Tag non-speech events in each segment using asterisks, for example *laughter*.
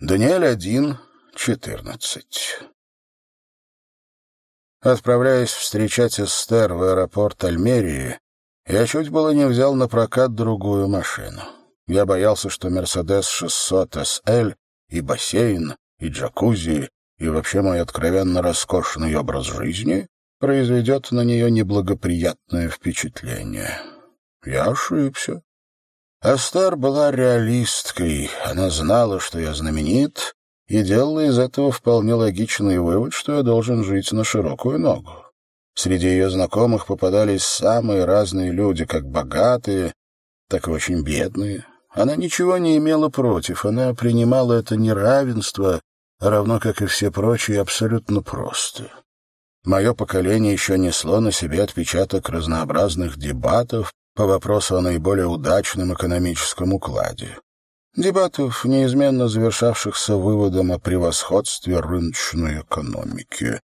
Даниэль 1, 14. Отправляясь встречать Эстер в аэропорт Альмерии, я чуть было не взял на прокат другую машину. Я боялся, что «Мерседес 600 SL» и бассейн, и джакузи, и вообще мой откровенно роскошный образ жизни произведет на нее неблагоприятное впечатление. Я ошибся. Астар была реалисткой. Она знала, что я знаменит, и делала из этого вполне логичный вывод, что я должен жить на широкую ногу. Среди ее знакомых попадались самые разные люди, как богатые, так и очень бедные. Она ничего не имела против, она принимала это неравенство, равно как и все прочие, абсолютно просто. Мое поколение еще несло на себе отпечаток разнообразных дебатов, по вопросу о наиболее удачном экономическом укладе. Дебатов, неизменно завершавшихся выводом о превосходстве рыночной экономики.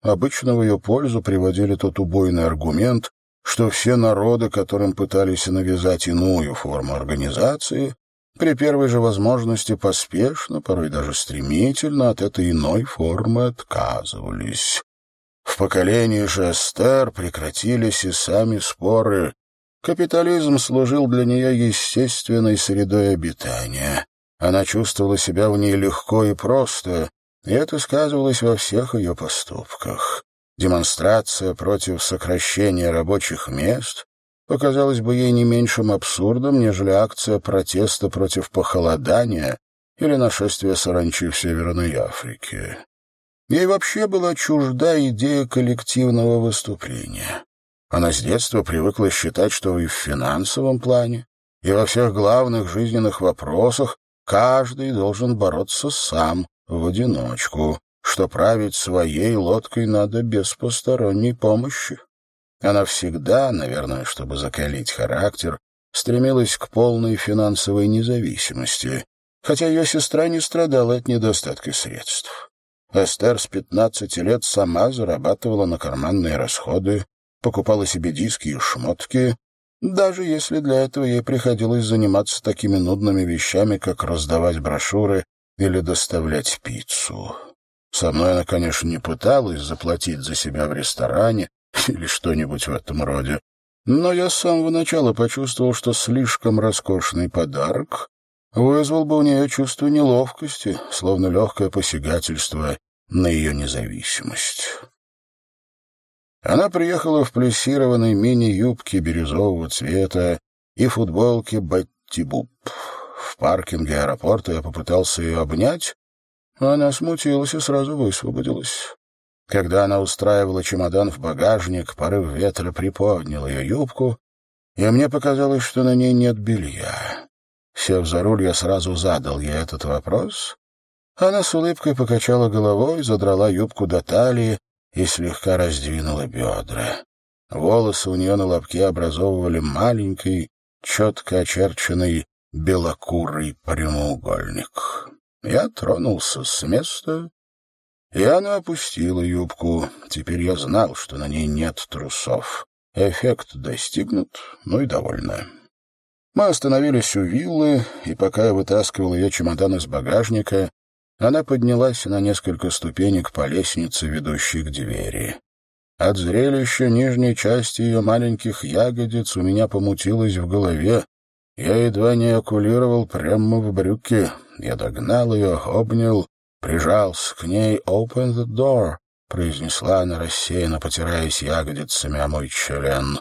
Обычно в ее пользу приводили тот убойный аргумент, что все народы, которым пытались навязать иную форму организации, при первой же возможности поспешно, порой даже стремительно от этой иной формы отказывались. В поколении же Эстер прекратились и сами споры Капитализм служил для нее естественной средой обитания. Она чувствовала себя в ней легко и просто, и это сказывалось во всех ее поступках. Демонстрация против сокращения рабочих мест показалась бы ей не меньшим абсурдом, нежели акция протеста против похолодания или нашествия саранчи в Северной Африке. Ей вообще была чужда идея коллективного выступления. Она с детства привыкла считать, что и в финансовом плане, и во всех главных жизненных вопросах каждый должен бороться сам, в одиночку, что править своей лодкой надо без посторонней помощи. Она всегда, наверное, чтобы закалить характер, стремилась к полной финансовой независимости, хотя ее сестра не страдала от недостатка средств. Эстер с пятнадцати лет сама зарабатывала на карманные расходы, покупала себе диски и шмотки, даже если для этого ей приходилось заниматься такими нудными вещами, как раздавать брошюры или доставлять пиццу. Со мной она, конечно, не пыталась заплатить за себя в ресторане *laughs* или что-нибудь в этом роде, но я с самого начала почувствовал, что слишком роскошный подарок вызвал бы у нее чувство неловкости, словно легкое посягательство на ее независимость. Она приехала в плессированной мини-юбке бирюзового цвета и футболке Бетти Буб. В паркинге аэропорта я попытался ее обнять, но она смутилась и сразу высвободилась. Когда она устраивала чемодан в багажник, порыв ветра приподнял ее юбку, и мне показалось, что на ней нет белья. Сев за руль, я сразу задал ей этот вопрос. Она с улыбкой покачала головой, задрала юбку до талии и слегка раздвинула бедра. Волосы у нее на лобке образовывали маленький, четко очерченный белокурый прямоугольник. Я тронулся с места, и она опустила юбку. Теперь я знал, что на ней нет трусов. Эффект достигнут, ну и довольно. Мы остановились у виллы, и пока я вытаскивал ее чемодан из багажника, она поднялась на несколько ступенек по лестнице, ведущей к двери. От зрелища нижней части ее маленьких ягодиц у меня помутилось в голове. Я едва не окулировал прямо в брюки. Я догнал ее, обнял, прижался к ней. «Open the door», — произнесла она рассеянно, потираясь ягодицами о мой член.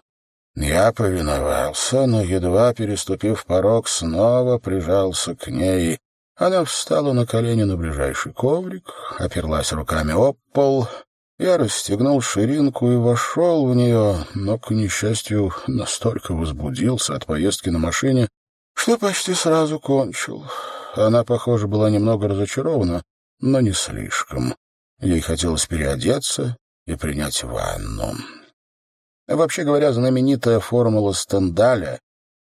Я повиновался, но, едва переступив порог, снова прижался к ней. Она встала на колени на ближайший коврик, оперлась руками об пол. Я расстегнул ширинку и вошел в нее, но, к несчастью, настолько возбудился от поездки на машине, что почти сразу кончил. Она, похоже, была немного разочарована, но не слишком. Ей хотелось переодеться и принять ванну. Вообще говоря, знаменитая формула Стендаля,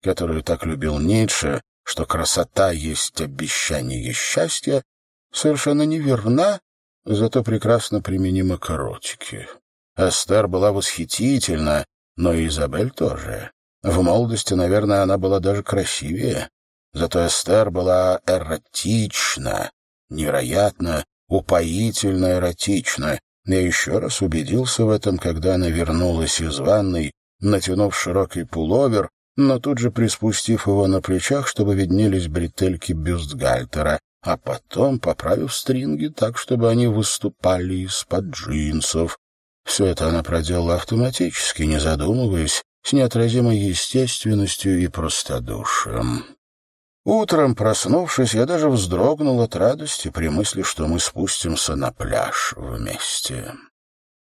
которую так любил Ницше, что красота есть обещание счастья, совершенно неверна, зато прекрасно применима к эротике. Эстер была восхитительна, но и Изабель тоже. В молодости, наверное, она была даже красивее. Зато Эстер была эротична, невероятно, упоительно эротично. Я еще раз убедился в этом, когда она вернулась из ванной, натянув широкий пуловер, но тут же приспустив его на плечах, чтобы виднелись бретельки бюстгальтера, а потом поправив стринги так, чтобы они выступали из-под джинсов. Все это она проделала автоматически, не задумываясь, с неотразимой естественностью и простодушием. Утром, проснувшись, я даже вздрогнул от радости при мысли, что мы спустимся на пляж вместе.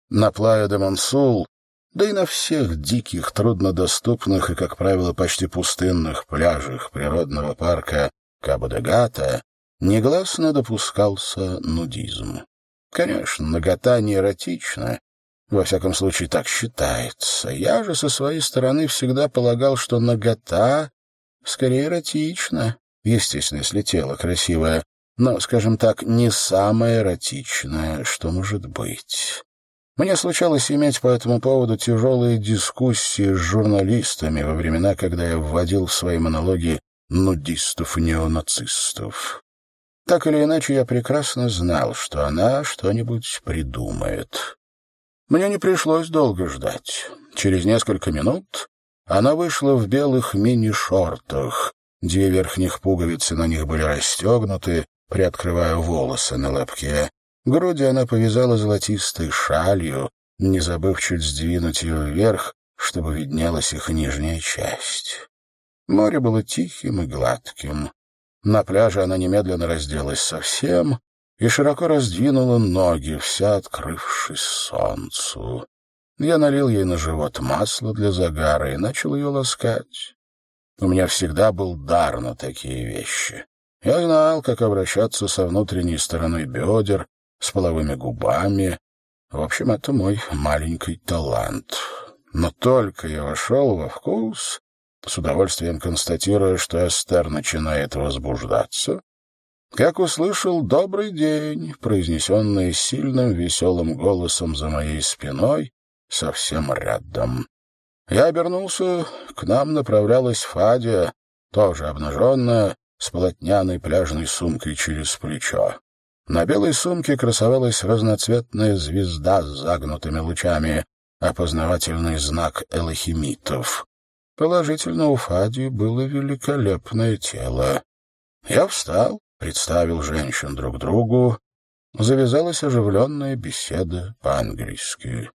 На Плая де Мансул, да и на всех диких, труднодоступных и, как правило, почти пустынных пляжах природного парка Кабо-де-Гата негласно допускался нудизм. Конечно, нагота не эротична, во всяком случае, так считается. Я же со своей стороны всегда полагал, что нагота скорее эротична. Естественно, если тело красивое, но, скажем так, не самое эротичное, что может быть. Мне случалось иметь по этому поводу тяжелые дискуссии с журналистами во времена, когда я вводил в свои монологи нудистов-неонацистов. Так или иначе, я прекрасно знал, что она что-нибудь придумает. Мне не пришлось долго ждать. Через несколько минут она вышла в белых мини-шортах. Две верхних пуговицы на них были расстегнуты, приоткрывая волосы на лобке. Груди она повязала золотистой шалью, не забыв чуть сдвинуть ее вверх, чтобы виднелась их нижняя часть. Море было тихим и гладким. На пляже она немедленно разделась совсем, и широко раздвинула ноги, вся открывшись солнцу. Я налил ей на живот масло для загара и начал ее ласкать. У меня всегда был дар на такие вещи. Я знал, как обращаться со внутренней стороной бедер, с половыми губами. В общем, это мой маленький талант. Но только я вошел во вкус, с удовольствием констатируя, что Эстер начинает возбуждаться, как услышал «добрый день», произнесенный сильным веселым голосом за моей спиной, совсем рядом. Я обернулся, к нам направлялась Фадия, тоже обнаженная, с полотняной пляжной сумкой через плечо. На белой сумке красовалась разноцветная звезда с загнутыми лучами, опознавательный знак элохимитов. Положительно, у Фадии было великолепное тело. Я встал, представил женщин друг другу, завязалась оживленная беседа по-английски.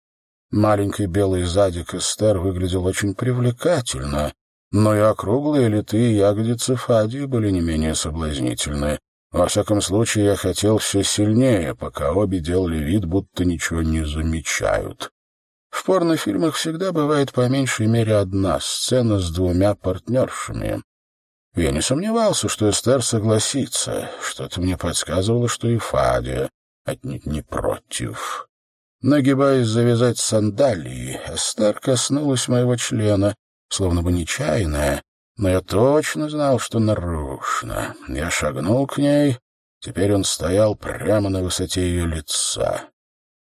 Маленький белый задик Эстер выглядел очень привлекательно, но и округлые литые ягодицы Фадии были не менее соблазнительны. Во всяком случае, я хотел все сильнее, пока обе делали вид, будто ничего не замечают. В порнофильмах всегда бывает по меньшей мере одна сцена с двумя партнершами. Я не сомневался, что Эстер согласится. Что-то мне подсказывало, что и Фадия отнюдь не против. Нагибаясь завязать сандалии, Эстер коснулась моего члена, словно бы нечаянная, но я точно знал, что нарочно. Я шагнул к ней, теперь он стоял прямо на высоте ее лица.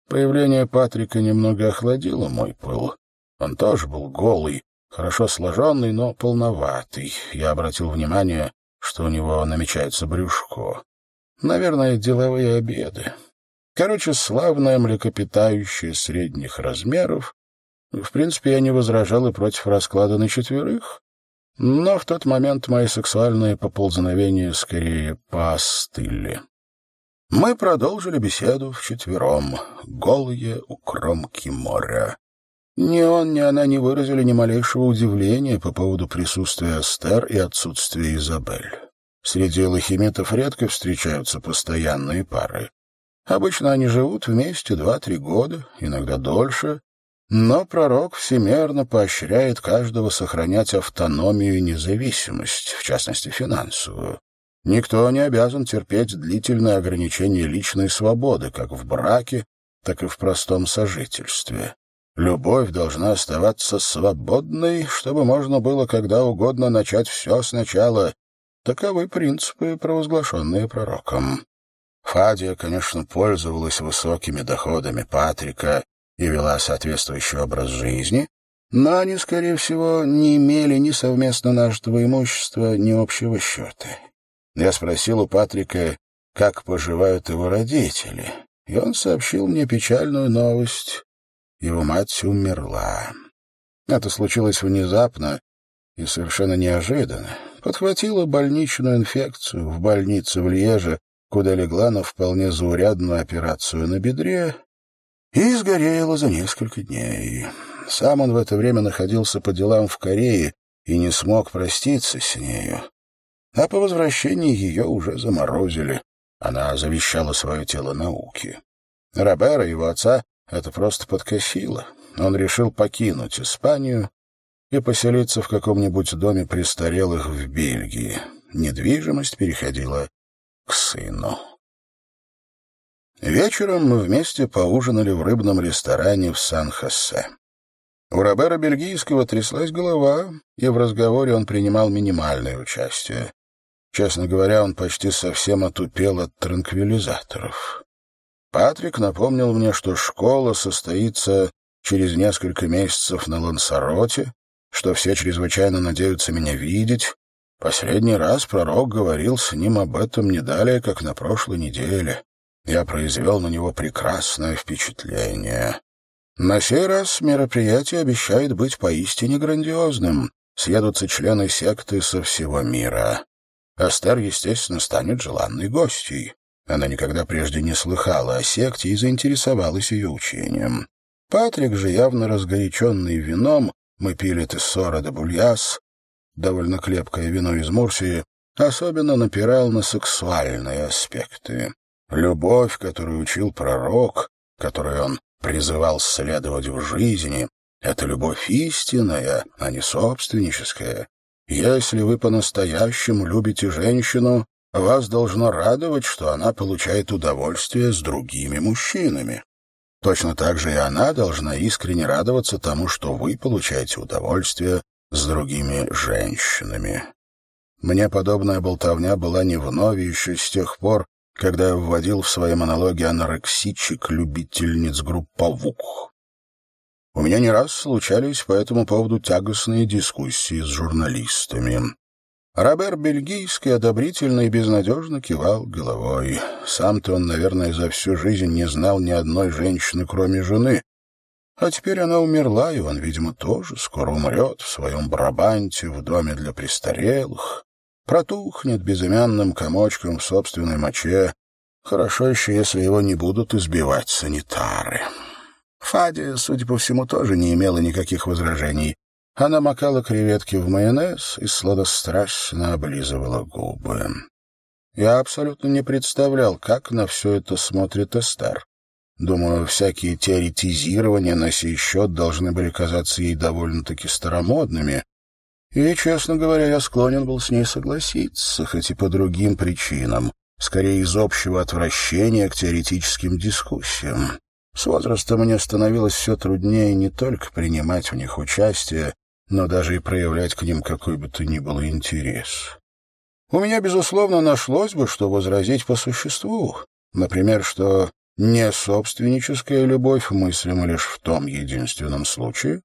Появление Патрика немного охладило мой пыл. Он тоже был голый, Хорошо сложенный, но полноватый. Я обратил внимание, что у него намечается брюшко. Наверное, деловые обеды. Короче, славное млекопитающее средних размеров. В принципе, я не возражал и против расклада на четверых. Но в тот момент мои сексуальные поползновения скорее поостыли. Мы продолжили беседу вчетвером, голые у кромки моря. Ни он, ни она не выразили ни малейшего удивления по поводу присутствия Эстер и отсутствия Изабель. Среди лохимитов редко встречаются постоянные пары. Обычно они живут вместе два-три года, иногда дольше, но пророк всемерно поощряет каждого сохранять автономию и независимость, в частности финансовую. Никто не обязан терпеть длительное ограничение личной свободы, как в браке, так и в простом сожительстве. Любовь должна оставаться свободной, чтобы можно было когда угодно начать все сначала. Таковы принципы, провозглашенные пророком. Фадия, конечно, пользовалась высокими доходами Патрика и вела соответствующий образ жизни, но они, скорее всего, не имели ни совместно нажитого имущества, ни общего счета. Я спросил у Патрика, как поживают его родители, и он сообщил мне печальную новость. Его мать умерла. Это случилось внезапно и совершенно неожиданно. Подхватила больничную инфекцию в больнице в Льеже, куда легла на вполне заурядную операцию на бедре и сгорела за несколько дней. Сам он в это время находился по делам в Корее и не смог проститься с нею. А по возвращении ее уже заморозили. Она завещала свое тело науке. Робера, его отца, это просто подкосило. Он решил покинуть Испанию и поселиться в каком-нибудь доме престарелых в Бельгии. Недвижимость переходила к сыну. Вечером мы вместе поужинали в рыбном ресторане в Сан-Хосе. У Робера Бельгийского тряслась голова, и в разговоре он принимал минимальное участие. Честно говоря, он почти совсем отупел от транквилизаторов. Патрик напомнил мне, что школа состоится через несколько месяцев на Лансароте, что все чрезвычайно надеются меня видеть. Последний раз пророк говорил с ним об этом не далее, как на прошлой неделе. Я произвел на него прекрасное впечатление. На сей раз мероприятие обещает быть поистине грандиозным. Съедутся члены секты со всего мира. Астер, естественно, станет желанной гостьей. Она никогда прежде не слыхала о секте и заинтересовалась ее учением. Патрик же, явно разгоряченный вином, мы пили тессора де бульяс, довольно крепкое вино из Мурсии, особенно напирал на сексуальные аспекты. Любовь, которую учил пророк, которую он призывал следовать в жизни, это любовь истинная, а не собственническая. Если вы по-настоящему любите женщину, вас должно радовать, что она получает удовольствие с другими мужчинами. Точно так же и она должна искренне радоваться тому, что вы получаете удовольствие с другими женщинами. Мне подобная болтовня была не вновь еще с тех пор, когда вводил в свои монологи анорексичек-любительниц групповух. У меня не раз случались по этому поводу тягостные дискуссии с журналистами. Робер Бельгийский одобрительно и безнадежно кивал головой. Сам-то он, наверное, за всю жизнь не знал ни одной женщины, кроме жены. А теперь она умерла, и он, видимо, тоже скоро умрет в своем Брабанте, в доме для престарелых протухнет безымянным комочком в собственной моче. Хорошо еще, если его не будут избивать санитары. Фадия, судя по всему, тоже не имела никаких возражений. Она макала креветки в майонез и сладострастно облизывала губы. Я абсолютно не представлял, как на все это смотрит Эстер. Думаю, всякие теоретизирования на сей счет должны были казаться ей довольно-таки старомодными, и, честно говоря, я склонен был с ней согласиться, хоть и по другим причинам, скорее из общего отвращения к теоретическим дискуссиям. С возрастом мне становилось все труднее не только принимать в них участие, но даже и проявлять к ним какой бы то ни было интерес. У меня, безусловно, нашлось бы, что возразить по существу. Например, что не собственническая любовь мыслима лишь в том единственном случае,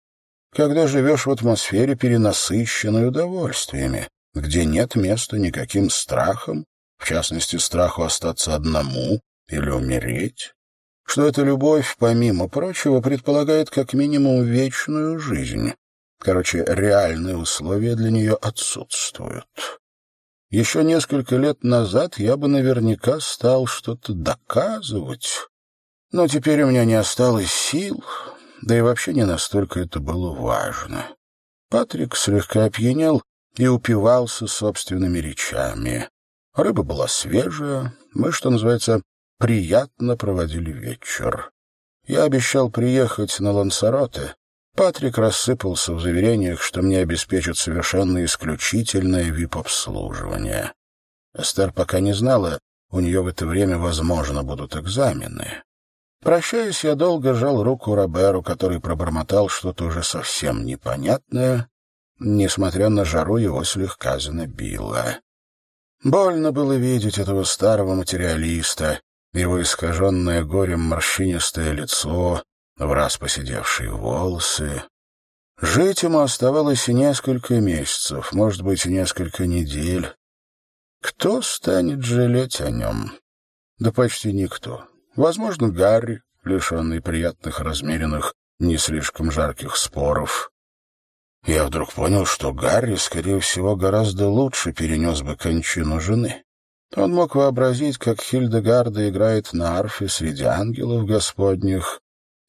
когда живешь в атмосфере, перенасыщенной удовольствиями, где нет места никаким страхам, в частности, страху остаться одному или умереть, что эта любовь, помимо прочего, предполагает как минимум вечную жизнь. Короче, реальные условия для нее отсутствуют. Еще несколько лет назад я бы наверняка стал что-то доказывать, но теперь у меня не осталось сил, да и вообще не настолько это было важно. Патрик слегка опьянел и упивался собственными речами. Рыба была свежая, мы, что называется, приятно проводили вечер. Я обещал приехать на Лансароте. Патрик рассыпался в заверениях, что мне обеспечат совершенно исключительное вип-обслуживание. Эстер пока не знала, у нее в это время, возможно, будут экзамены. Прощаясь, я долго жал руку Роберу, который пробормотал что-то уже совсем непонятное. Несмотря на жару, его слегка занобило. Больно было видеть этого старого материалиста, его искаженное горем морщинистое лицо, враз поседевшие волосы. Жить ему оставалось и несколько месяцев, может быть, и несколько недель. Кто станет жалеть о нем? Да почти никто. Возможно, Гарри, лишенный приятных, размеренных, не слишком жарких споров. Я вдруг понял, что Гарри, скорее всего, гораздо лучше перенес бы кончину жены. Он мог вообразить, как Хильдегарда играет на арфе среди ангелов господних,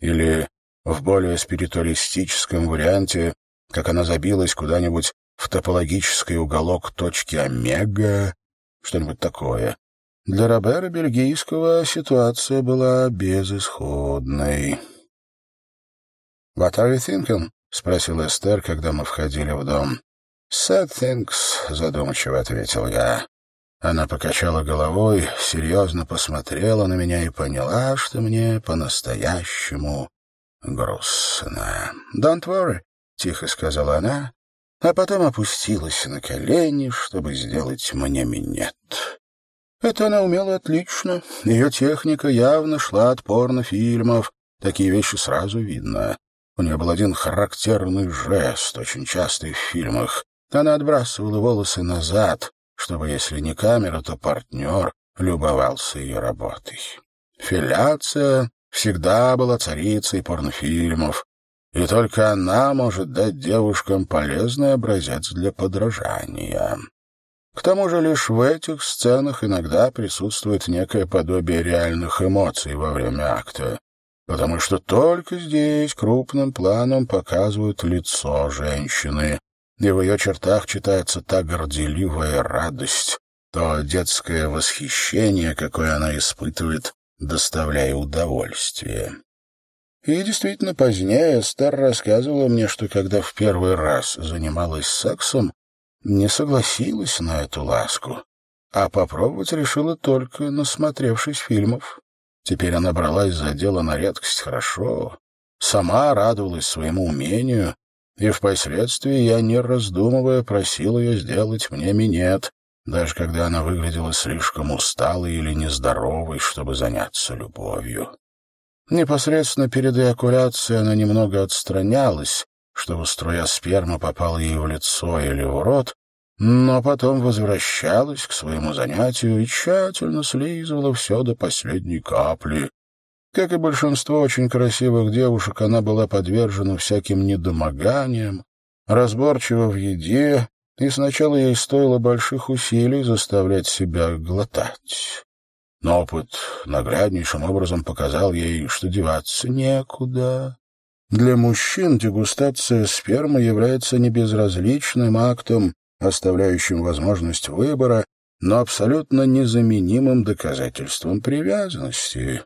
или в более спиритуалистическом варианте, как она забилась куда-нибудь в топологический уголок точки омега, что-нибудь такое. Для Робера Бельгийского ситуация была безысходной. «What are you thinking?» — спросил Эстер, когда мы входили в дом. «Sad things», — задумчиво ответил я. Она покачала головой, серьезно посмотрела на меня и поняла, что мне по-настоящему грустно. «Don't worry», — тихо сказала она, а потом опустилась на колени, чтобы сделать мне минет. Это она умела отлично. Ее техника явно шла от порнофильмов. Такие вещи сразу видно. У нее был один характерный жест, очень частый в фильмах. Она отбрасывала волосы назад, чтобы, если не камера, то партнер любовался ее работой. Филяция всегда была царицей порнофильмов, и только она может дать девушкам полезный образец для подражания. К тому же лишь в этих сценах иногда присутствует некое подобие реальных эмоций во время акта, потому что только здесь крупным планом показывают лицо женщины, и в ее чертах читается та горделивая радость, то детское восхищение, какое она испытывает, доставляя удовольствие. И действительно, позднее Эстер рассказывала мне, что когда в первый раз занималась сексом, не согласилась на эту ласку, а попробовать решила только насмотревшись фильмов. Теперь она бралась за дело на редкость хорошо, сама радовалась своему умению и впоследствии я, не раздумывая, просил ее сделать мне минет, даже когда она выглядела слишком усталой или нездоровой, чтобы заняться любовью. Непосредственно перед эякуляцией она немного отстранялась, чтобы струя спермы попала ей в лицо или в рот, но потом возвращалась к своему занятию и тщательно слизывала все до последней капли, как и большинство очень красивых девушек, она была подвержена всяким недомоганиям, разборчива в еде, и сначала ей стоило больших усилий заставлять себя глотать. Но опыт нагляднейшим образом показал ей, что деваться некуда. Для мужчин дегустация спермы является не безразличным актом, оставляющим возможность выбора, но абсолютно незаменимым доказательством привязанности.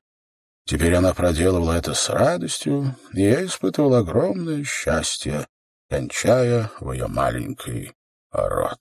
Теперь она проделывала это с радостью, и я испытывал огромное счастье, кончая в ее маленький рот.